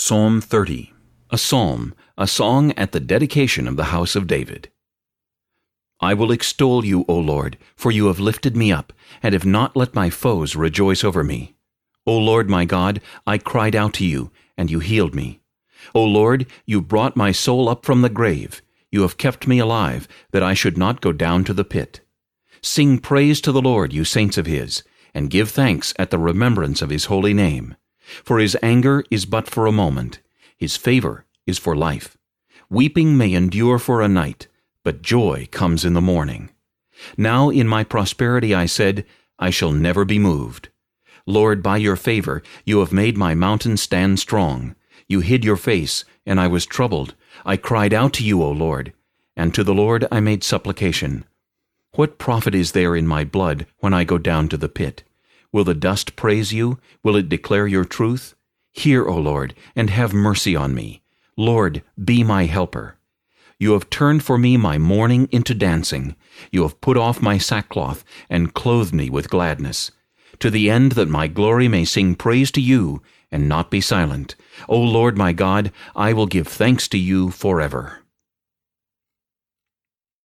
Psalm 30 A psalm, a song at the dedication of the house of David. I will extol you, O Lord, for you have lifted me up, and have not let my foes rejoice over me. O Lord my God, I cried out to you, and you healed me. O Lord, you brought my soul up from the grave. You have kept me alive, that I should not go down to the pit. Sing praise to the Lord, you saints of his, and give thanks at the remembrance of his holy name. For his anger is but for a moment, his favor is for life. Weeping may endure for a night, but joy comes in the morning. Now in my prosperity I said, I shall never be moved. Lord, by your favor you have made my mountain stand strong. You hid your face, and I was troubled. I cried out to you, O Lord, and to the Lord I made supplication. What profit is there in my blood when I go down to the pit? Will the dust praise you? Will it declare your truth? Hear, O Lord, and have mercy on me. Lord, be my helper. You have turned for me my mourning into dancing. You have put off my sackcloth and clothed me with gladness, to the end that my glory may sing praise to you and not be silent. O Lord my God, I will give thanks to you forever.